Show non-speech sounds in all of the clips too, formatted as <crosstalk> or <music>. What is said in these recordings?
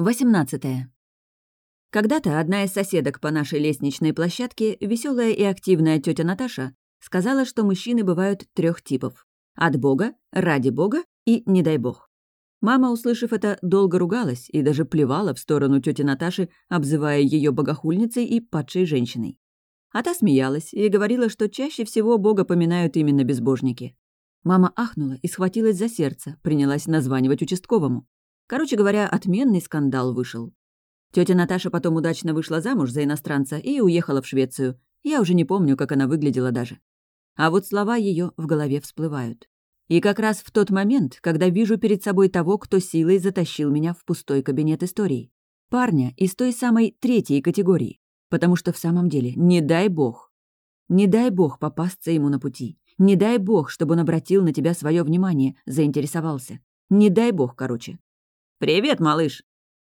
18. Когда-то одна из соседок по нашей лестничной площадке, веселая и активная тетя Наташа, сказала, что мужчины бывают трех типов. От Бога, ради Бога и не дай Бог. Мама, услышав это, долго ругалась и даже плевала в сторону тети Наташи, обзывая ее богохульницей и падшей женщиной. А та смеялась и говорила, что чаще всего Бога поминают именно безбожники. Мама ахнула и схватилась за сердце, принялась названивать участковому. Короче говоря, отменный скандал вышел. Тетя Наташа потом удачно вышла замуж за иностранца и уехала в Швецию. Я уже не помню, как она выглядела даже. А вот слова ее в голове всплывают. И как раз в тот момент, когда вижу перед собой того, кто силой затащил меня в пустой кабинет истории. Парня из той самой третьей категории. Потому что в самом деле, не дай бог. Не дай бог попасться ему на пути. Не дай бог, чтобы он обратил на тебя свое внимание, заинтересовался. Не дай бог, короче. «Привет, малыш!»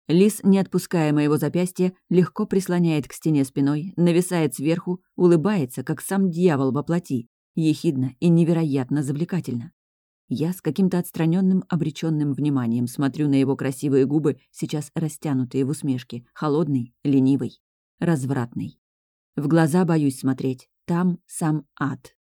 Лис, не отпуская моего запястья, легко прислоняет к стене спиной, нависает сверху, улыбается, как сам дьявол во плоти, ехидно и невероятно завлекательно. Я с каким-то отстраненным, обреченным вниманием смотрю на его красивые губы, сейчас растянутые в усмешке, холодный, ленивый, развратный. В глаза боюсь смотреть, там сам ад.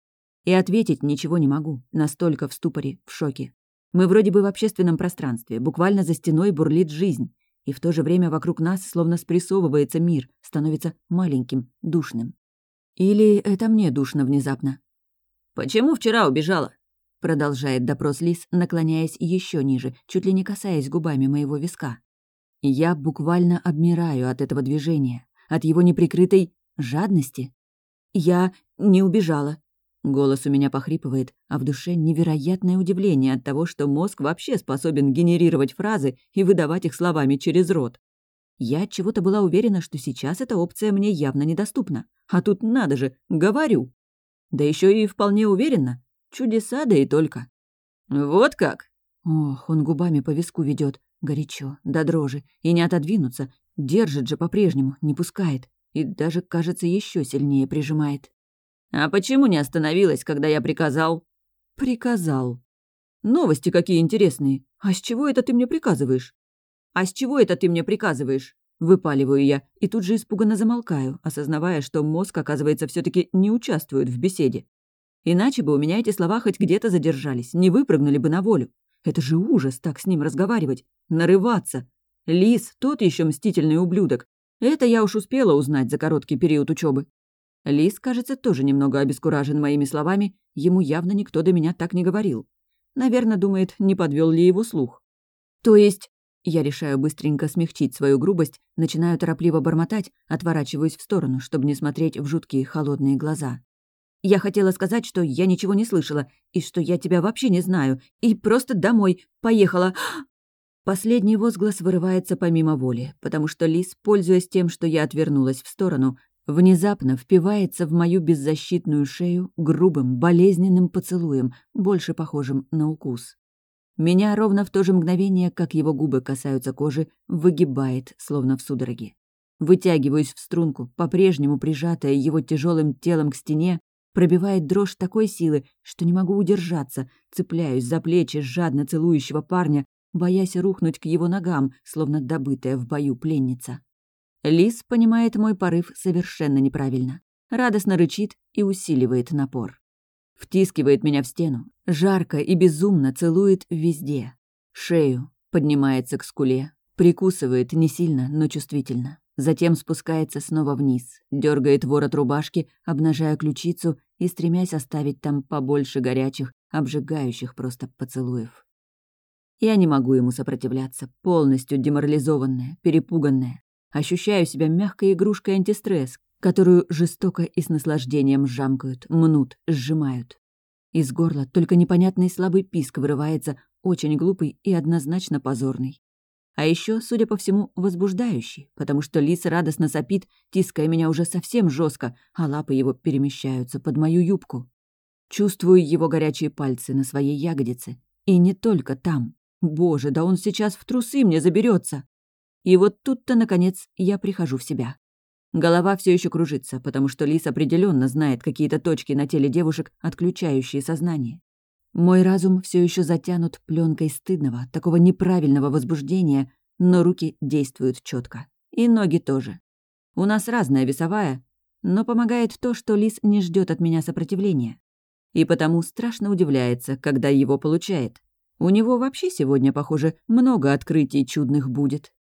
И ответить ничего не могу, настолько в ступоре, в шоке. Мы вроде бы в общественном пространстве, буквально за стеной бурлит жизнь, и в то же время вокруг нас словно спрессовывается мир, становится маленьким, душным. Или это мне душно внезапно? «Почему вчера убежала?» Продолжает допрос Лис, наклоняясь еще ниже, чуть ли не касаясь губами моего виска. Я буквально обмираю от этого движения, от его неприкрытой жадности. Я не убежала, Голос у меня похрипывает, а в душе невероятное удивление от того, что мозг вообще способен генерировать фразы и выдавать их словами через рот. Я чего-то была уверена, что сейчас эта опция мне явно недоступна. А тут надо же, говорю. Да еще и вполне уверенно. Чудеса, да и только. Вот как? Ох, он губами по виску ведет, горячо, до дрожи, и не отодвинуться, держит же по-прежнему, не пускает, и даже, кажется, еще сильнее прижимает. «А почему не остановилась, когда я приказал?» «Приказал. Новости какие интересные. А с чего это ты мне приказываешь?» «А с чего это ты мне приказываешь?» Выпаливаю я и тут же испуганно замолкаю, осознавая, что мозг, оказывается, все таки не участвует в беседе. Иначе бы у меня эти слова хоть где-то задержались, не выпрыгнули бы на волю. Это же ужас так с ним разговаривать, нарываться. Лис — тот еще мстительный ублюдок. Это я уж успела узнать за короткий период учебы. Лис, кажется, тоже немного обескуражен моими словами, ему явно никто до меня так не говорил. Наверное, думает, не подвел ли его слух. То есть... Я решаю быстренько смягчить свою грубость, начинаю торопливо бормотать, отворачиваюсь в сторону, чтобы не смотреть в жуткие холодные глаза. Я хотела сказать, что я ничего не слышала, и что я тебя вообще не знаю, и просто домой поехала. <gasps> Последний возглас вырывается помимо воли, потому что Лис, пользуясь тем, что я отвернулась в сторону, внезапно впивается в мою беззащитную шею грубым, болезненным поцелуем, больше похожим на укус. Меня ровно в то же мгновение, как его губы касаются кожи, выгибает, словно в судороге. Вытягиваюсь в струнку, по-прежнему прижатая его тяжелым телом к стене, пробивает дрожь такой силы, что не могу удержаться, цепляюсь за плечи жадно целующего парня, боясь рухнуть к его ногам, словно добытая в бою пленница. Лис понимает мой порыв совершенно неправильно. Радостно рычит и усиливает напор. Втискивает меня в стену, жарко и безумно целует везде. Шею, поднимается к скуле, прикусывает не сильно, но чувствительно. Затем спускается снова вниз, дергает ворот рубашки, обнажая ключицу и стремясь оставить там побольше горячих, обжигающих просто поцелуев. Я не могу ему сопротивляться, полностью деморализованная, перепуганная. Ощущаю себя мягкой игрушкой антистресс, которую жестоко и с наслаждением жамкают, мнут, сжимают. Из горла только непонятный слабый писк вырывается, очень глупый и однозначно позорный. А еще, судя по всему, возбуждающий, потому что лис радостно сопит, тиская меня уже совсем жестко, а лапы его перемещаются под мою юбку. Чувствую его горячие пальцы на своей ягодице. И не только там. Боже, да он сейчас в трусы мне заберется. И вот тут-то, наконец, я прихожу в себя. Голова все еще кружится, потому что Лис определенно знает какие-то точки на теле девушек, отключающие сознание. Мой разум все еще затянут пленкой стыдного, такого неправильного возбуждения, но руки действуют четко. И ноги тоже. У нас разная весовая, но помогает то, что лис не ждет от меня сопротивления. И потому страшно удивляется, когда его получает. У него вообще сегодня, похоже, много открытий чудных будет.